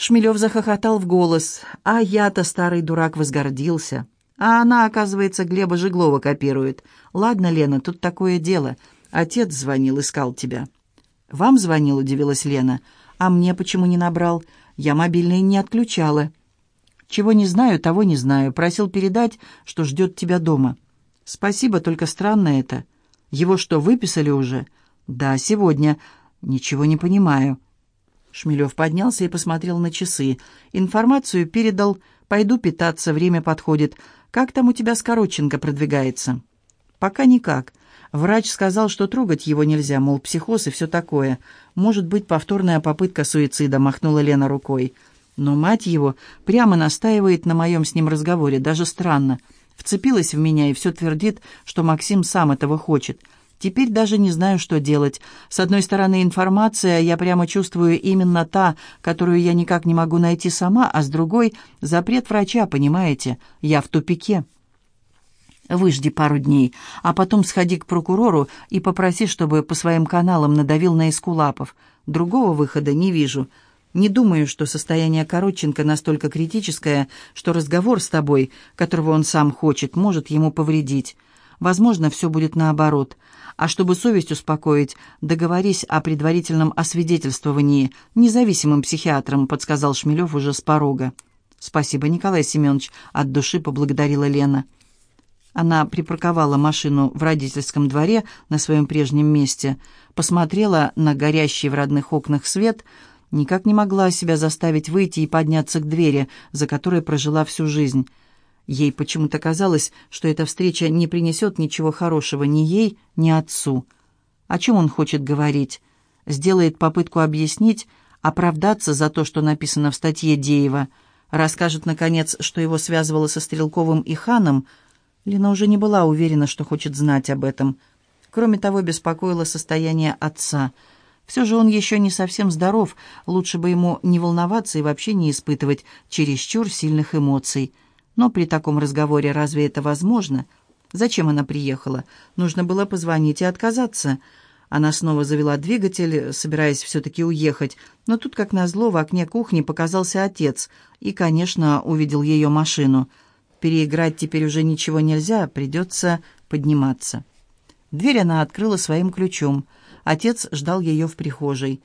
Шмелев захохотал в голос, а я-то, старый дурак, возгордился. А она, оказывается, Глеба Жиглова копирует. «Ладно, Лена, тут такое дело. Отец звонил, искал тебя». «Вам звонил?» — удивилась Лена. «А мне почему не набрал? Я мобильный не отключала». «Чего не знаю, того не знаю. Просил передать, что ждет тебя дома». «Спасибо, только странно это. Его что, выписали уже?» «Да, сегодня. Ничего не понимаю». Шмелев поднялся и посмотрел на часы. Информацию передал. «Пойду питаться, время подходит. Как там у тебя Скороченко продвигается?» «Пока никак. Врач сказал, что трогать его нельзя, мол, психоз и все такое. Может быть, повторная попытка суицида», — махнула Лена рукой. Но мать его прямо настаивает на моем с ним разговоре, даже странно. Вцепилась в меня и все твердит, что Максим сам этого хочет — Теперь даже не знаю, что делать. С одной стороны, информация, я прямо чувствую именно та, которую я никак не могу найти сама, а с другой — запрет врача, понимаете? Я в тупике. Выжди пару дней, а потом сходи к прокурору и попроси, чтобы по своим каналам надавил на Искулапов. Другого выхода не вижу. Не думаю, что состояние Коротченко настолько критическое, что разговор с тобой, которого он сам хочет, может ему повредить. Возможно, все будет наоборот. А чтобы совесть успокоить, договорись о предварительном освидетельствовании независимым психиатром, подсказал Шмелев уже с порога. «Спасибо, Николай Семенович», — от души поблагодарила Лена. Она припарковала машину в родительском дворе на своем прежнем месте, посмотрела на горящий в родных окнах свет, никак не могла себя заставить выйти и подняться к двери, за которой прожила всю жизнь. Ей почему-то казалось, что эта встреча не принесет ничего хорошего ни ей, ни отцу. О чем он хочет говорить? Сделает попытку объяснить, оправдаться за то, что написано в статье Деева. Расскажет, наконец, что его связывало со Стрелковым и Ханом. Лена уже не была уверена, что хочет знать об этом. Кроме того, беспокоило состояние отца. Все же он еще не совсем здоров, лучше бы ему не волноваться и вообще не испытывать чересчур сильных эмоций. Но при таком разговоре разве это возможно? Зачем она приехала? Нужно было позвонить и отказаться. Она снова завела двигатель, собираясь все-таки уехать. Но тут, как назло, в окне кухни показался отец. И, конечно, увидел ее машину. Переиграть теперь уже ничего нельзя, придется подниматься. Дверь она открыла своим ключом. Отец ждал ее в прихожей.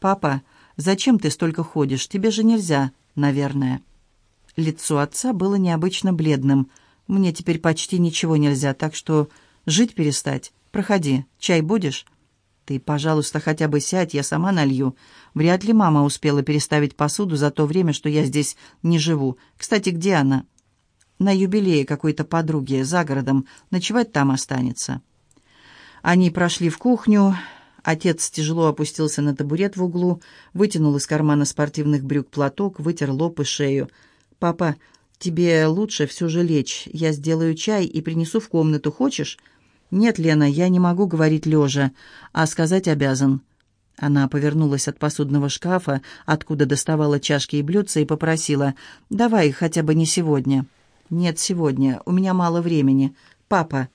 «Папа, зачем ты столько ходишь? Тебе же нельзя, наверное». Лицо отца было необычно бледным. «Мне теперь почти ничего нельзя, так что жить перестать. Проходи, чай будешь?» «Ты, пожалуйста, хотя бы сядь, я сама налью. Вряд ли мама успела переставить посуду за то время, что я здесь не живу. Кстати, где она?» «На юбилее какой-то подруги, за городом. Ночевать там останется». Они прошли в кухню. Отец тяжело опустился на табурет в углу, вытянул из кармана спортивных брюк платок, вытер лоб и шею. «Папа, тебе лучше все же лечь. Я сделаю чай и принесу в комнату. Хочешь?» «Нет, Лена, я не могу говорить лежа, а сказать обязан». Она повернулась от посудного шкафа, откуда доставала чашки и блюдца, и попросила «Давай хотя бы не сегодня». «Нет, сегодня. У меня мало времени. Папа».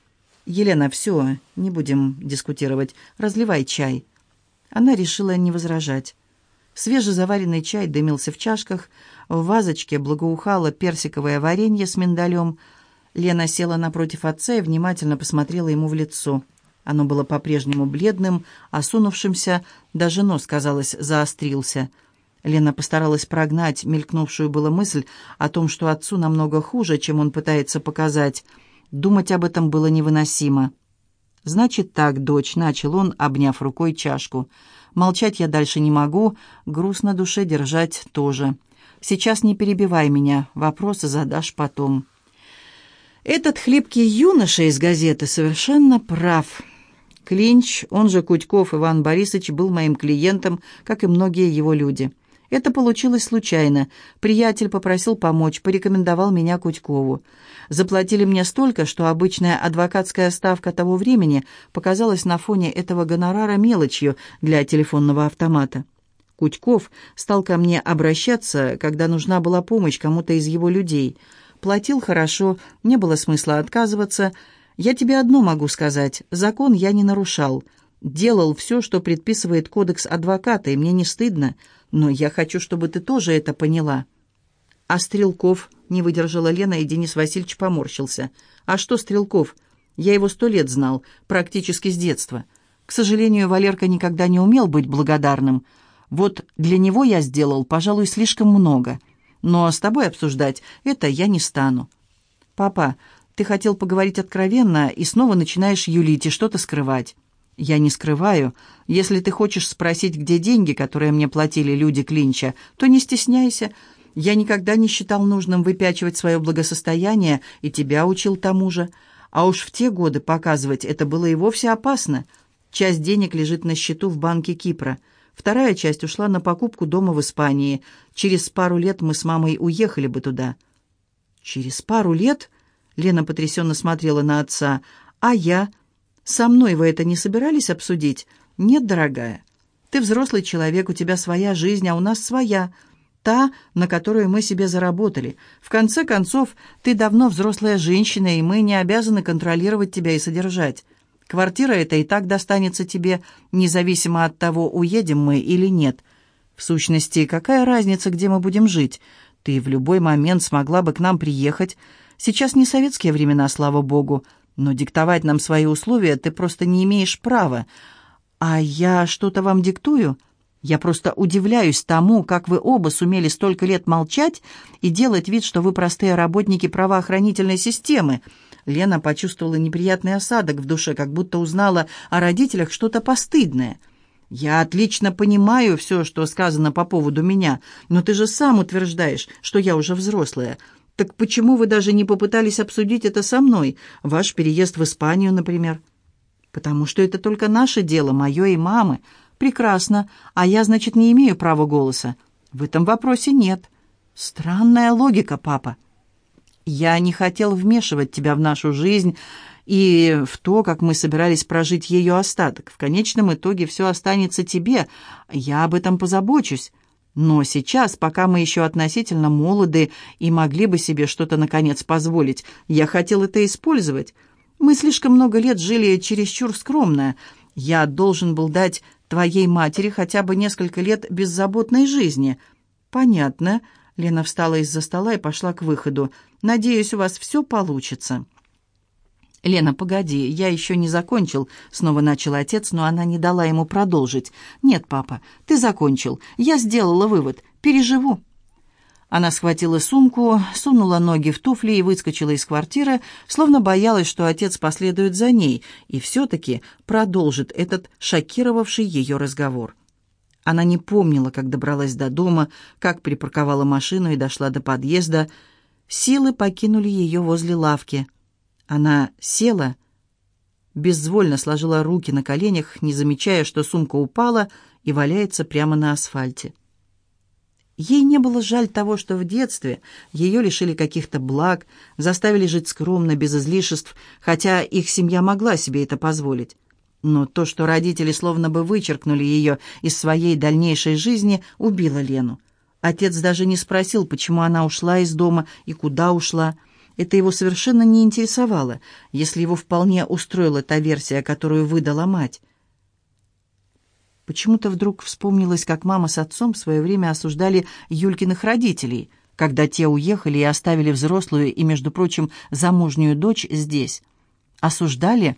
«Елена, все, не будем дискутировать. Разливай чай». Она решила не возражать. Свежезаваренный чай дымился в чашках, в вазочке благоухало персиковое варенье с миндалем. Лена села напротив отца и внимательно посмотрела ему в лицо. Оно было по-прежнему бледным, осунувшимся, даже нос, казалось, заострился. Лена постаралась прогнать мелькнувшую было мысль о том, что отцу намного хуже, чем он пытается показать. Думать об этом было невыносимо. «Значит так, дочь», — начал он, обняв рукой чашку. «Молчать я дальше не могу, грустно душе держать тоже». Сейчас не перебивай меня, вопросы задашь потом. Этот хлипкий юноша из газеты совершенно прав. Клинч, он же Кутьков Иван Борисович, был моим клиентом, как и многие его люди. Это получилось случайно. Приятель попросил помочь, порекомендовал меня Кутькову. Заплатили мне столько, что обычная адвокатская ставка того времени показалась на фоне этого гонорара мелочью для телефонного автомата. Кутьков стал ко мне обращаться, когда нужна была помощь кому-то из его людей. Платил хорошо, не было смысла отказываться. Я тебе одно могу сказать, закон я не нарушал. Делал все, что предписывает кодекс адвоката, и мне не стыдно, но я хочу, чтобы ты тоже это поняла». «А Стрелков?» — не выдержала Лена, и Денис Васильевич поморщился. «А что Стрелков? Я его сто лет знал, практически с детства. К сожалению, Валерка никогда не умел быть благодарным». Вот для него я сделал, пожалуй, слишком много. Но с тобой обсуждать это я не стану. Папа, ты хотел поговорить откровенно и снова начинаешь юлить и что-то скрывать. Я не скрываю. Если ты хочешь спросить, где деньги, которые мне платили люди Клинча, то не стесняйся. Я никогда не считал нужным выпячивать свое благосостояние и тебя учил тому же. А уж в те годы показывать это было и вовсе опасно. Часть денег лежит на счету в банке Кипра. Вторая часть ушла на покупку дома в Испании. Через пару лет мы с мамой уехали бы туда. Через пару лет? Лена потрясенно смотрела на отца. А я? Со мной вы это не собирались обсудить? Нет, дорогая. Ты взрослый человек, у тебя своя жизнь, а у нас своя. Та, на которую мы себе заработали. В конце концов, ты давно взрослая женщина, и мы не обязаны контролировать тебя и содержать. Квартира эта и так достанется тебе, независимо от того, уедем мы или нет. В сущности, какая разница, где мы будем жить? Ты в любой момент смогла бы к нам приехать. Сейчас не советские времена, слава богу, но диктовать нам свои условия ты просто не имеешь права. А я что-то вам диктую?» Я просто удивляюсь тому, как вы оба сумели столько лет молчать и делать вид, что вы простые работники правоохранительной системы. Лена почувствовала неприятный осадок в душе, как будто узнала о родителях что-то постыдное. «Я отлично понимаю все, что сказано по поводу меня, но ты же сам утверждаешь, что я уже взрослая. Так почему вы даже не попытались обсудить это со мной? Ваш переезд в Испанию, например?» «Потому что это только наше дело, мое и мамы. Прекрасно. А я, значит, не имею права голоса?» «В этом вопросе нет». «Странная логика, папа». Я не хотел вмешивать тебя в нашу жизнь и в то, как мы собирались прожить ее остаток. В конечном итоге все останется тебе. Я об этом позабочусь. Но сейчас, пока мы еще относительно молоды и могли бы себе что-то наконец позволить, я хотел это использовать. Мы слишком много лет жили чересчур скромно. Я должен был дать твоей матери хотя бы несколько лет беззаботной жизни». «Понятно». Лена встала из-за стола и пошла к выходу. Надеюсь, у вас все получится». «Лена, погоди, я еще не закончил», — снова начал отец, но она не дала ему продолжить. «Нет, папа, ты закончил. Я сделала вывод. Переживу». Она схватила сумку, сунула ноги в туфли и выскочила из квартиры, словно боялась, что отец последует за ней и все-таки продолжит этот шокировавший ее разговор. Она не помнила, как добралась до дома, как припарковала машину и дошла до подъезда, — Силы покинули ее возле лавки. Она села, безвольно сложила руки на коленях, не замечая, что сумка упала и валяется прямо на асфальте. Ей не было жаль того, что в детстве ее лишили каких-то благ, заставили жить скромно, без излишеств, хотя их семья могла себе это позволить. Но то, что родители словно бы вычеркнули ее из своей дальнейшей жизни, убило Лену. Отец даже не спросил, почему она ушла из дома и куда ушла. Это его совершенно не интересовало, если его вполне устроила та версия, которую выдала мать. Почему-то вдруг вспомнилось, как мама с отцом в свое время осуждали Юлькиных родителей, когда те уехали и оставили взрослую и, между прочим, замужнюю дочь здесь. Осуждали,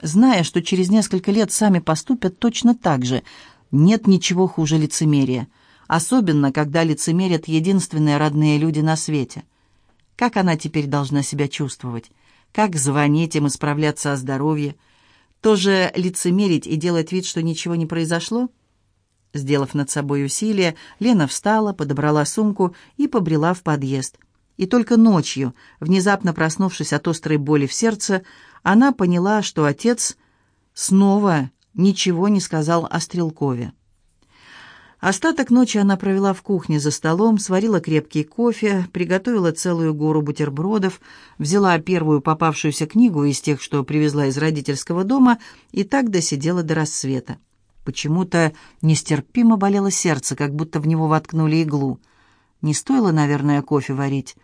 зная, что через несколько лет сами поступят точно так же. Нет ничего хуже лицемерия – особенно когда лицемерят единственные родные люди на свете. Как она теперь должна себя чувствовать? Как звонить им и справляться о здоровье? Тоже лицемерить и делать вид, что ничего не произошло? Сделав над собой усилие, Лена встала, подобрала сумку и побрела в подъезд. И только ночью, внезапно проснувшись от острой боли в сердце, она поняла, что отец снова ничего не сказал о Стрелкове. Остаток ночи она провела в кухне за столом, сварила крепкий кофе, приготовила целую гору бутербродов, взяла первую попавшуюся книгу из тех, что привезла из родительского дома, и так досидела до рассвета. Почему-то нестерпимо болело сердце, как будто в него воткнули иглу. Не стоило, наверное, кофе варить.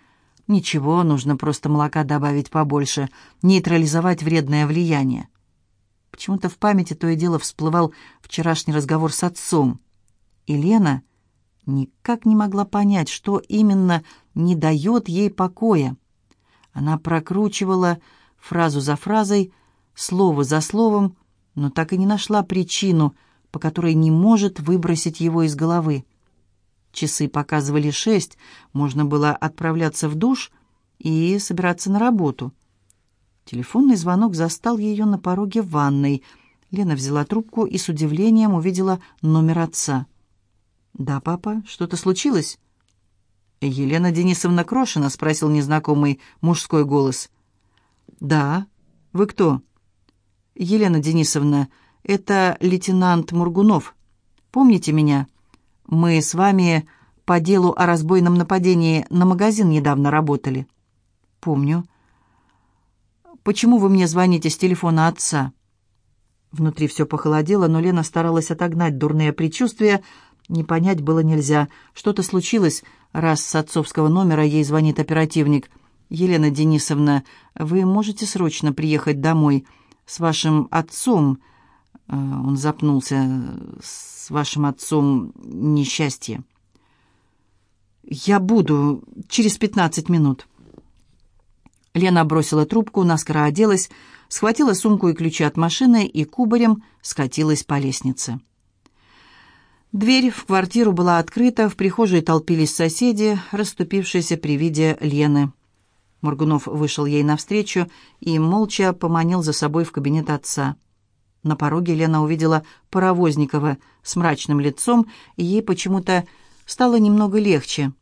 Ничего, нужно просто молока добавить побольше, нейтрализовать вредное влияние. Почему-то в памяти то и дело всплывал вчерашний разговор с отцом — и Лена никак не могла понять, что именно не дает ей покоя. Она прокручивала фразу за фразой, слово за словом, но так и не нашла причину, по которой не может выбросить его из головы. Часы показывали шесть, можно было отправляться в душ и собираться на работу. Телефонный звонок застал ее на пороге ванной. Лена взяла трубку и с удивлением увидела номер отца — «Да, папа, что-то случилось?» «Елена Денисовна Крошина?» — спросил незнакомый мужской голос. «Да. Вы кто?» «Елена Денисовна, это лейтенант Мургунов. Помните меня? Мы с вами по делу о разбойном нападении на магазин недавно работали». «Помню». «Почему вы мне звоните с телефона отца?» Внутри все похолодело, но Лена старалась отогнать дурные предчувствия, — не понять было нельзя. Что-то случилось, раз с отцовского номера ей звонит оперативник. «Елена Денисовна, вы можете срочно приехать домой? С вашим отцом...» э, Он запнулся. «С вашим отцом несчастье». «Я буду через пятнадцать минут». Лена бросила трубку, наскоро оделась, схватила сумку и ключи от машины и кубарем скатилась по лестнице. Дверь в квартиру была открыта, в прихожей толпились соседи, расступившиеся при виде Лены. Моргунов вышел ей навстречу и молча поманил за собой в кабинет отца. На пороге Лена увидела Паровозникова с мрачным лицом, и ей почему-то стало немного легче.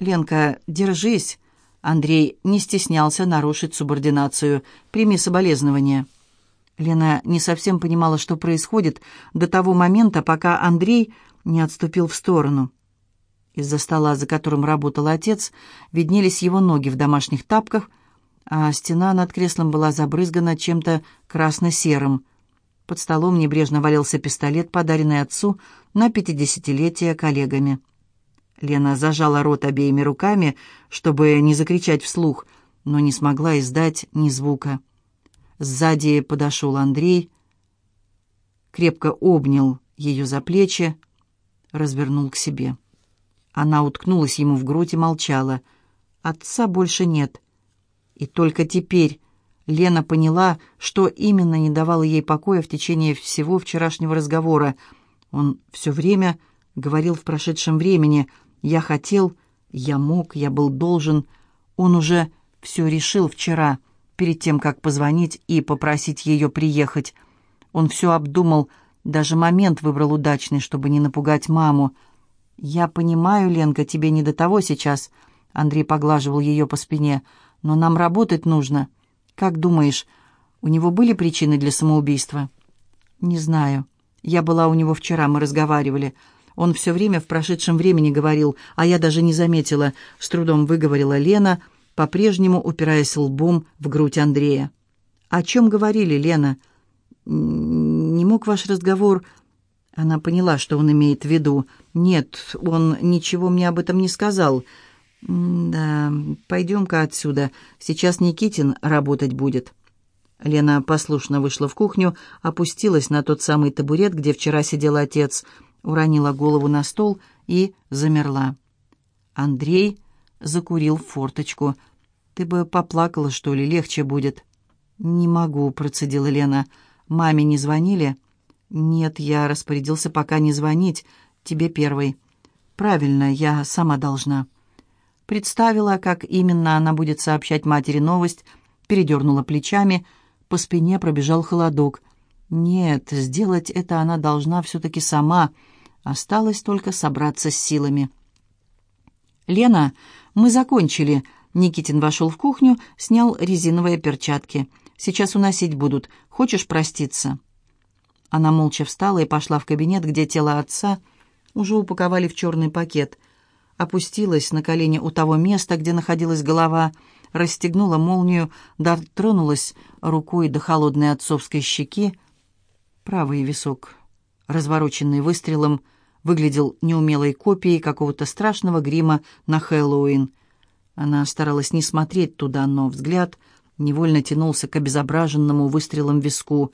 «Ленка, держись!» Андрей не стеснялся нарушить субординацию. «Прими соболезнования». Лена не совсем понимала, что происходит, до того момента, пока Андрей не отступил в сторону. Из-за стола, за которым работал отец, виднелись его ноги в домашних тапках, а стена над креслом была забрызгана чем-то красно-серым. Под столом небрежно валялся пистолет, подаренный отцу на пятидесятилетие коллегами. Лена зажала рот обеими руками, чтобы не закричать вслух, но не смогла издать ни звука. Сзади подошел Андрей, крепко обнял ее за плечи, развернул к себе. Она уткнулась ему в грудь и молчала. Отца больше нет. И только теперь Лена поняла, что именно не давало ей покоя в течение всего вчерашнего разговора. Он все время говорил в прошедшем времени «я хотел», «я мог», «я был должен». Он уже все решил вчера – перед тем, как позвонить и попросить ее приехать. Он все обдумал, даже момент выбрал удачный, чтобы не напугать маму. «Я понимаю, Ленка, тебе не до того сейчас», — Андрей поглаживал ее по спине, — «но нам работать нужно. Как думаешь, у него были причины для самоубийства?» «Не знаю. Я была у него вчера, мы разговаривали. Он все время в прошедшем времени говорил, а я даже не заметила», — с трудом выговорила Лена, — по-прежнему упираясь лбом в грудь Андрея. «О чем говорили, Лена?» «Не мог ваш разговор...» Она поняла, что он имеет в виду. «Нет, он ничего мне об этом не сказал». «Да, пойдем-ка отсюда. Сейчас Никитин работать будет». Лена послушно вышла в кухню, опустилась на тот самый табурет, где вчера сидел отец, уронила голову на стол и замерла. Андрей закурил в форточку. «Ты бы поплакала, что ли, легче будет». «Не могу», — процедила Лена. «Маме не звонили?» «Нет, я распорядился пока не звонить. Тебе первой. «Правильно, я сама должна». Представила, как именно она будет сообщать матери новость, передернула плечами, по спине пробежал холодок. «Нет, сделать это она должна все-таки сама. Осталось только собраться с силами». Лена «Мы закончили». Никитин вошел в кухню, снял резиновые перчатки. «Сейчас уносить будут. Хочешь проститься?» Она молча встала и пошла в кабинет, где тело отца уже упаковали в черный пакет. Опустилась на колени у того места, где находилась голова, расстегнула молнию, дотронулась рукой до холодной отцовской щеки. Правый висок, развороченный выстрелом, — выглядел неумелой копией какого-то страшного грима на Хэллоуин. Она старалась не смотреть туда, но взгляд невольно тянулся к обезображенному выстрелом виску.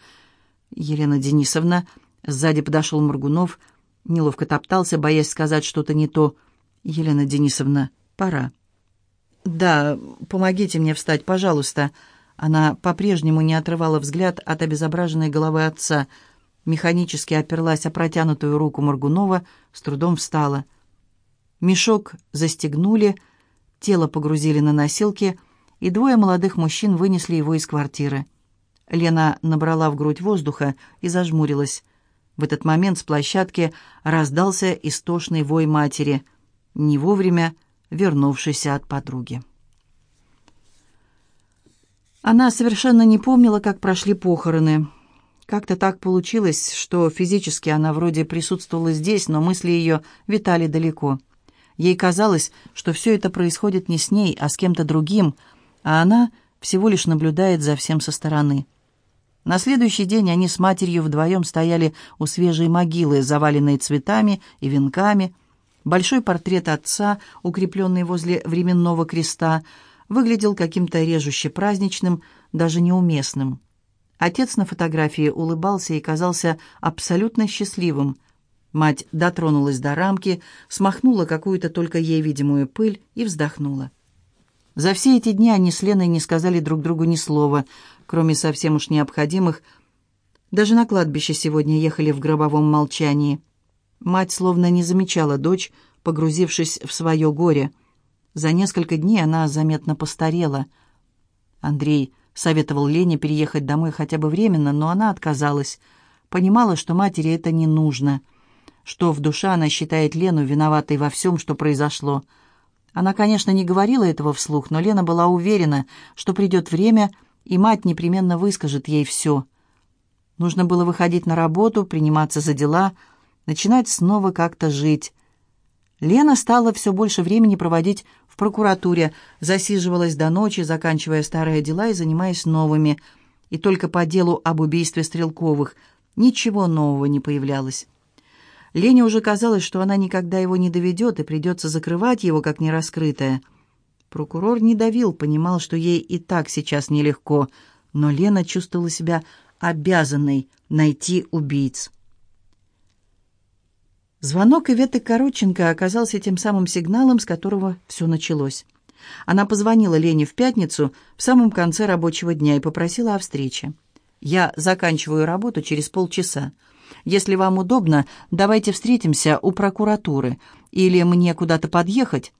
«Елена Денисовна...» Сзади подошел Моргунов, неловко топтался, боясь сказать что-то не то. «Елена Денисовна, пора». «Да, помогите мне встать, пожалуйста». Она по-прежнему не отрывала взгляд от обезображенной головы отца – механически оперлась о протянутую руку Моргунова, с трудом встала. Мешок застегнули, тело погрузили на носилки, и двое молодых мужчин вынесли его из квартиры. Лена набрала в грудь воздуха и зажмурилась. В этот момент с площадки раздался истошный вой матери, не вовремя вернувшейся от подруги. Она совершенно не помнила, как прошли похороны. Как-то так получилось, что физически она вроде присутствовала здесь, но мысли ее витали далеко. Ей казалось, что все это происходит не с ней, а с кем-то другим, а она всего лишь наблюдает за всем со стороны. На следующий день они с матерью вдвоем стояли у свежей могилы, заваленной цветами и венками. Большой портрет отца, укрепленный возле временного креста, выглядел каким-то режуще праздничным, даже неуместным. Отец на фотографии улыбался и казался абсолютно счастливым. Мать дотронулась до рамки, смахнула какую-то только ей видимую пыль и вздохнула. За все эти дни они с Леной не сказали друг другу ни слова, кроме совсем уж необходимых. Даже на кладбище сегодня ехали в гробовом молчании. Мать словно не замечала дочь, погрузившись в свое горе. За несколько дней она заметно постарела. Андрей Советовал Лене переехать домой хотя бы временно, но она отказалась. Понимала, что матери это не нужно. Что в душе она считает Лену виноватой во всем, что произошло. Она, конечно, не говорила этого вслух, но Лена была уверена, что придет время, и мать непременно выскажет ей все. Нужно было выходить на работу, приниматься за дела, начинать снова как-то жить. Лена стала все больше времени проводить в прокуратуре, засиживалась до ночи, заканчивая старые дела и занимаясь новыми. И только по делу об убийстве Стрелковых ничего нового не появлялось. Лене уже казалось, что она никогда его не доведет и придется закрывать его, как нераскрытое. Прокурор не давил, понимал, что ей и так сейчас нелегко, но Лена чувствовала себя обязанной найти убийц. Звонок Иветы Короченко оказался тем самым сигналом, с которого все началось. Она позвонила Лене в пятницу, в самом конце рабочего дня, и попросила о встрече. «Я заканчиваю работу через полчаса. Если вам удобно, давайте встретимся у прокуратуры. Или мне куда-то подъехать?»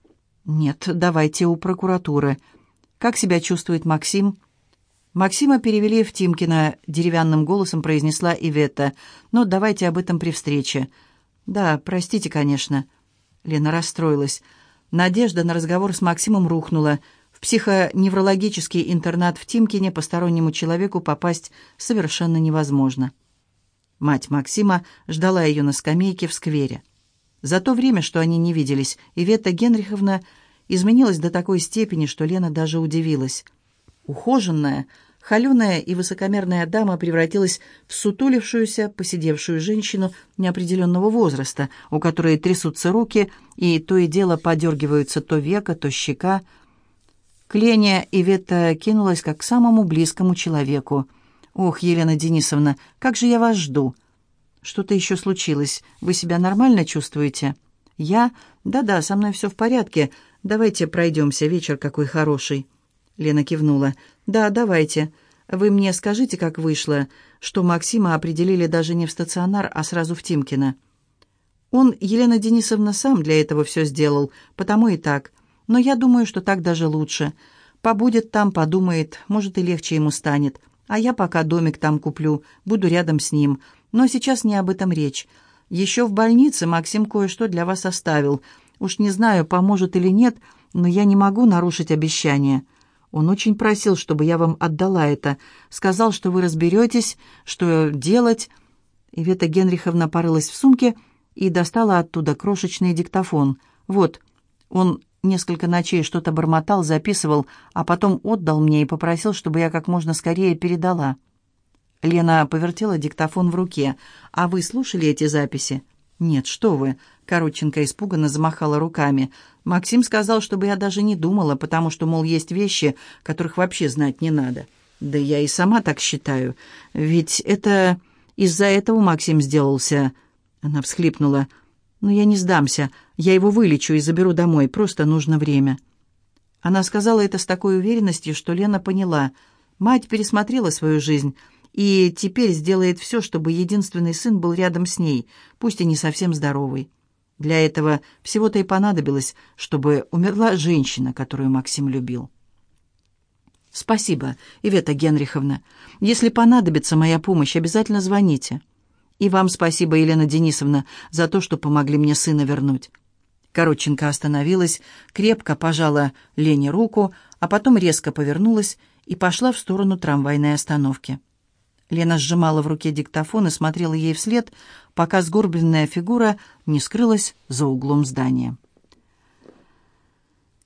«Нет, давайте у прокуратуры». «Как себя чувствует Максим?» Максима перевели в Тимкина, деревянным голосом произнесла Ивета. «Но давайте об этом при встрече. «Да, простите, конечно». Лена расстроилась. Надежда на разговор с Максимом рухнула. В психоневрологический интернат в Тимкине постороннему человеку попасть совершенно невозможно. Мать Максима ждала ее на скамейке в сквере. За то время, что они не виделись, Ивета Генриховна изменилась до такой степени, что Лена даже удивилась. Ухоженная, Холеная и высокомерная дама превратилась в сутулившуюся, посидевшую женщину неопределенного возраста, у которой трясутся руки и то и дело подергиваются то века, то щека. Кленя Ивета кинулась как к самому близкому человеку. «Ох, Елена Денисовна, как же я вас жду!» «Что-то еще случилось. Вы себя нормально чувствуете?» «Я? Да-да, со мной все в порядке. Давайте пройдемся, вечер какой хороший». Лена кивнула. «Да, давайте. Вы мне скажите, как вышло, что Максима определили даже не в стационар, а сразу в Тимкина. Он, Елена Денисовна, сам для этого все сделал, потому и так. Но я думаю, что так даже лучше. Побудет там, подумает, может, и легче ему станет. А я пока домик там куплю, буду рядом с ним. Но сейчас не об этом речь. Еще в больнице Максим кое-что для вас оставил. Уж не знаю, поможет или нет, но я не могу нарушить обещание. Он очень просил, чтобы я вам отдала это. Сказал, что вы разберетесь, что делать. Ивета Генриховна порылась в сумке и достала оттуда крошечный диктофон. Вот, он несколько ночей что-то бормотал, записывал, а потом отдал мне и попросил, чтобы я как можно скорее передала. Лена повертела диктофон в руке. «А вы слушали эти записи?» «Нет, что вы!» — Коротченко испуганно замахала руками. «Максим сказал, чтобы я даже не думала, потому что, мол, есть вещи, которых вообще знать не надо. Да я и сама так считаю. Ведь это... Из-за этого Максим сделался...» Она всхлипнула. «Но я не сдамся. Я его вылечу и заберу домой. Просто нужно время». Она сказала это с такой уверенностью, что Лена поняла. Мать пересмотрела свою жизнь и теперь сделает все, чтобы единственный сын был рядом с ней, пусть и не совсем здоровый. Для этого всего-то и понадобилось, чтобы умерла женщина, которую Максим любил. «Спасибо, Ивета Генриховна. Если понадобится моя помощь, обязательно звоните. И вам спасибо, Елена Денисовна, за то, что помогли мне сына вернуть». Короченко остановилась, крепко пожала Лене руку, а потом резко повернулась и пошла в сторону трамвайной остановки. Лена сжимала в руке диктофон и смотрела ей вслед, пока сгорбленная фигура не скрылась за углом здания.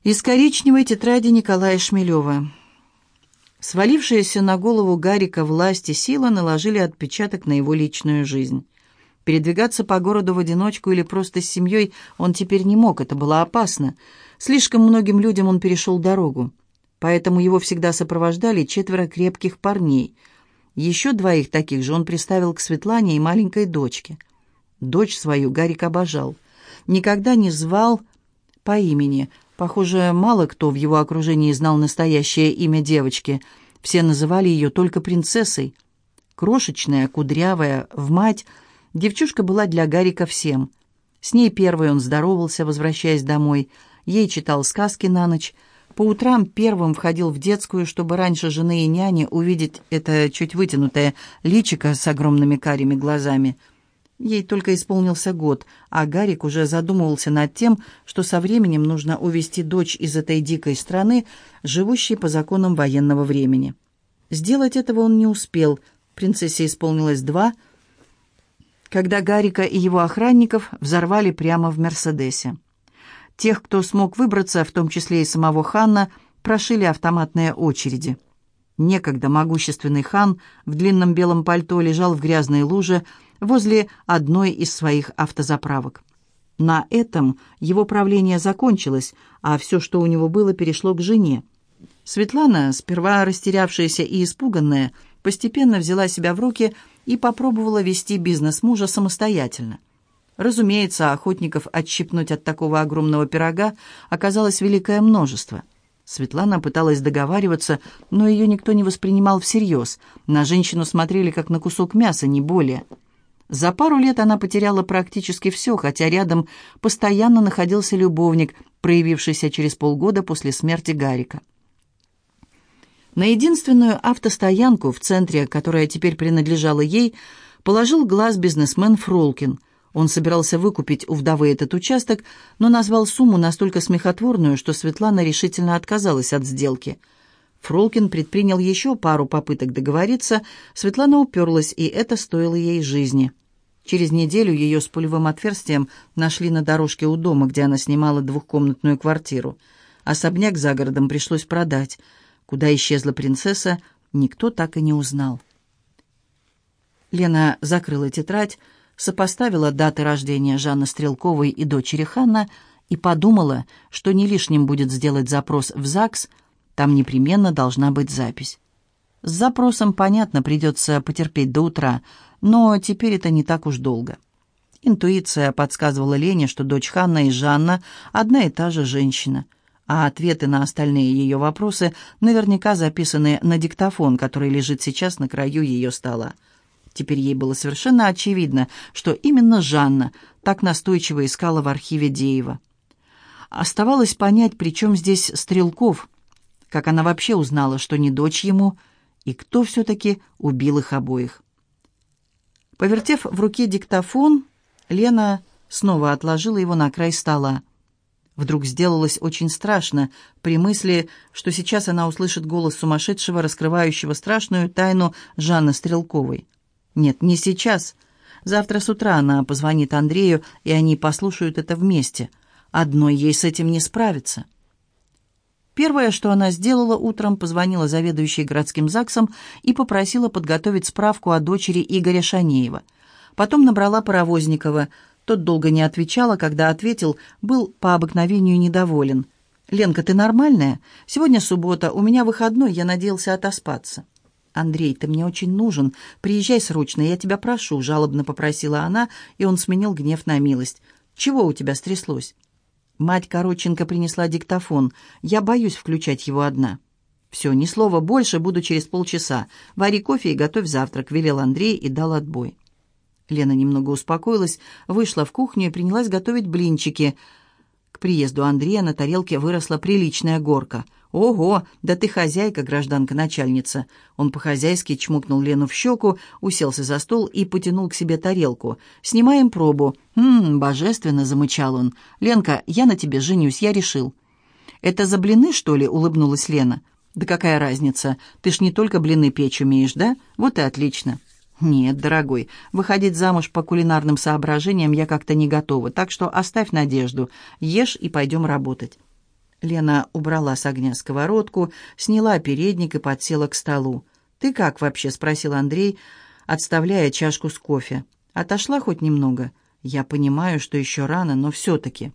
Из коричневой тетради Николая Шмелева. свалившаяся на голову Гарика власть и сила наложили отпечаток на его личную жизнь. Передвигаться по городу в одиночку или просто с семьей он теперь не мог, это было опасно. Слишком многим людям он перешел дорогу. Поэтому его всегда сопровождали четверо крепких парней – еще двоих таких же он приставил к Светлане и маленькой дочке. Дочь свою Гарик обожал. Никогда не звал по имени. Похоже, мало кто в его окружении знал настоящее имя девочки. Все называли ее только принцессой. Крошечная, кудрявая, в мать, девчушка была для Гарика всем. С ней первый он здоровался, возвращаясь домой. Ей читал сказки на ночь – по утрам первым входил в детскую, чтобы раньше жены и няни увидеть это чуть вытянутое личико с огромными карими глазами. Ей только исполнился год, а Гарик уже задумывался над тем, что со временем нужно увести дочь из этой дикой страны, живущей по законам военного времени. Сделать этого он не успел. Принцессе исполнилось два, когда Гарика и его охранников взорвали прямо в «Мерседесе». Тех, кто смог выбраться, в том числе и самого хана, прошили автоматные очереди. Некогда могущественный хан в длинном белом пальто лежал в грязной луже возле одной из своих автозаправок. На этом его правление закончилось, а все, что у него было, перешло к жене. Светлана, сперва растерявшаяся и испуганная, постепенно взяла себя в руки и попробовала вести бизнес мужа самостоятельно – Разумеется, охотников отщипнуть от такого огромного пирога оказалось великое множество. Светлана пыталась договариваться, но ее никто не воспринимал всерьез. На женщину смотрели как на кусок мяса, не более. За пару лет она потеряла практически все, хотя рядом постоянно находился любовник, проявившийся через полгода после смерти Гарика. На единственную автостоянку в центре, которая теперь принадлежала ей, положил глаз бизнесмен Фролкин – он собирался выкупить у вдовы этот участок, но назвал сумму настолько смехотворную, что Светлана решительно отказалась от сделки. Фролкин предпринял еще пару попыток договориться, Светлана уперлась, и это стоило ей жизни. Через неделю ее с пулевым отверстием нашли на дорожке у дома, где она снимала двухкомнатную квартиру. Особняк за городом пришлось продать. Куда исчезла принцесса, никто так и не узнал. Лена закрыла тетрадь, сопоставила даты рождения Жанны Стрелковой и дочери Ханна и подумала, что не лишним будет сделать запрос в ЗАГС, там непременно должна быть запись. С запросом, понятно, придется потерпеть до утра, но теперь это не так уж долго. Интуиция подсказывала Лене, что дочь Ханна и Жанна одна и та же женщина, а ответы на остальные ее вопросы наверняка записаны на диктофон, который лежит сейчас на краю ее стола. Теперь ей было совершенно очевидно, что именно Жанна так настойчиво искала в архиве Деева. Оставалось понять, при чем здесь Стрелков, как она вообще узнала, что не дочь ему, и кто все-таки убил их обоих. Повертев в руке диктофон, Лена снова отложила его на край стола. Вдруг сделалось очень страшно при мысли, что сейчас она услышит голос сумасшедшего, раскрывающего страшную тайну Жанны Стрелковой. Нет, не сейчас. Завтра с утра она позвонит Андрею, и они послушают это вместе. Одной ей с этим не справиться. Первое, что она сделала утром, позвонила заведующей городским ЗАГСом и попросила подготовить справку о дочери Игоря Шанеева. Потом набрала Паровозникова. Тот долго не отвечал, а когда ответил, был по обыкновению недоволен. «Ленка, ты нормальная? Сегодня суббота, у меня выходной, я надеялся отоспаться». «Андрей, ты мне очень нужен. Приезжай срочно, я тебя прошу», — жалобно попросила она, и он сменил гнев на милость. «Чего у тебя стряслось?» Мать Короченко принесла диктофон. «Я боюсь включать его одна». «Все, ни слова больше, буду через полчаса. Вари кофе и готовь завтрак», — велел Андрей и дал отбой. Лена немного успокоилась, вышла в кухню и принялась готовить блинчики — к приезду Андрея на тарелке выросла приличная горка. «Ого, да ты хозяйка, гражданка-начальница!» Он по-хозяйски чмокнул Лену в щеку, уселся за стол и потянул к себе тарелку. «Снимаем пробу». «Ммм, божественно!» — замычал он. «Ленка, я на тебе женюсь, я решил». «Это за блины, что ли?» — улыбнулась Лена. «Да какая разница? Ты ж не только блины печь умеешь, да? Вот и отлично». «Нет, дорогой, выходить замуж по кулинарным соображениям я как-то не готова, так что оставь надежду, ешь и пойдем работать». Лена убрала с огня сковородку, сняла передник и подсела к столу. «Ты как вообще?» — спросил Андрей, отставляя чашку с кофе. «Отошла хоть немного? Я понимаю, что еще рано, но все-таки».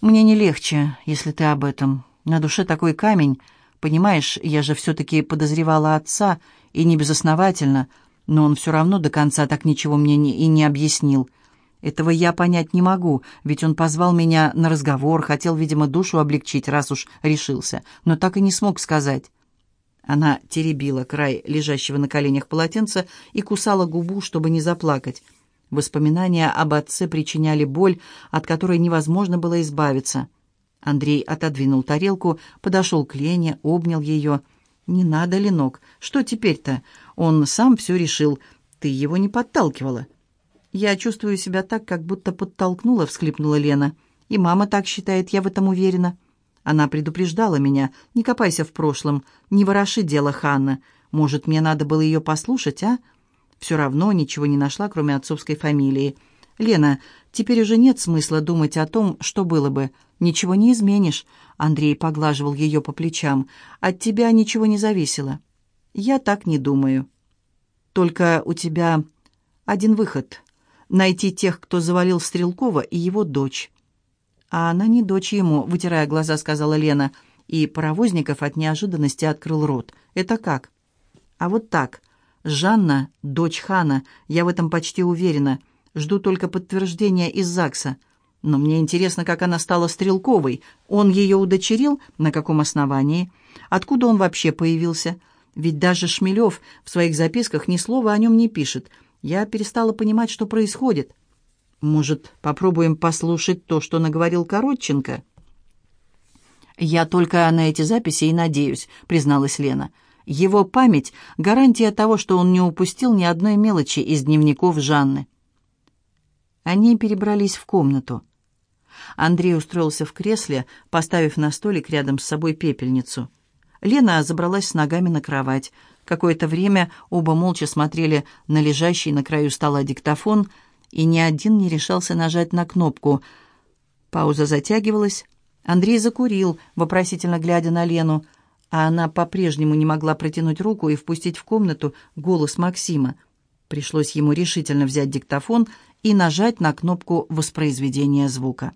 «Мне не легче, если ты об этом. На душе такой камень. Понимаешь, я же все-таки подозревала отца, и не безосновательно но он все равно до конца так ничего мне не, и не объяснил. Этого я понять не могу, ведь он позвал меня на разговор, хотел, видимо, душу облегчить, раз уж решился, но так и не смог сказать. Она теребила край лежащего на коленях полотенца и кусала губу, чтобы не заплакать. Воспоминания об отце причиняли боль, от которой невозможно было избавиться. Андрей отодвинул тарелку, подошел к Лене, обнял ее. «Не надо, Ленок, что теперь-то? Он сам все решил. Ты его не подталкивала». «Я чувствую себя так, как будто подтолкнула», — всхлипнула Лена. «И мама так считает, я в этом уверена». Она предупреждала меня. «Не копайся в прошлом, не вороши дело Ханна. Может, мне надо было ее послушать, а?» Все равно ничего не нашла, кроме отцовской фамилии. «Лена, теперь уже нет смысла думать о том, что было бы. Ничего не изменишь», — Андрей поглаживал ее по плечам. «От тебя ничего не зависело». Я так не думаю. Только у тебя один выход — найти тех, кто завалил Стрелкова и его дочь. А она не дочь ему, вытирая глаза, сказала Лена, и Паровозников от неожиданности открыл рот. Это как? А вот так. Жанна — дочь Хана, я в этом почти уверена. Жду только подтверждения из ЗАГСа. Но мне интересно, как она стала Стрелковой. Он ее удочерил? На каком основании? Откуда он вообще появился?» Ведь даже Шмелев в своих записках ни слова о нем не пишет. Я перестала понимать, что происходит. Может, попробуем послушать то, что наговорил Коротченко?» «Я только на эти записи и надеюсь», — призналась Лена. «Его память — гарантия того, что он не упустил ни одной мелочи из дневников Жанны». Они перебрались в комнату. Андрей устроился в кресле, поставив на столик рядом с собой пепельницу — Лена забралась с ногами на кровать. Какое-то время оба молча смотрели на лежащий на краю стола диктофон, и ни один не решался нажать на кнопку. Пауза затягивалась. Андрей закурил, вопросительно глядя на Лену, а она по-прежнему не могла протянуть руку и впустить в комнату голос Максима. Пришлось ему решительно взять диктофон и нажать на кнопку воспроизведения звука.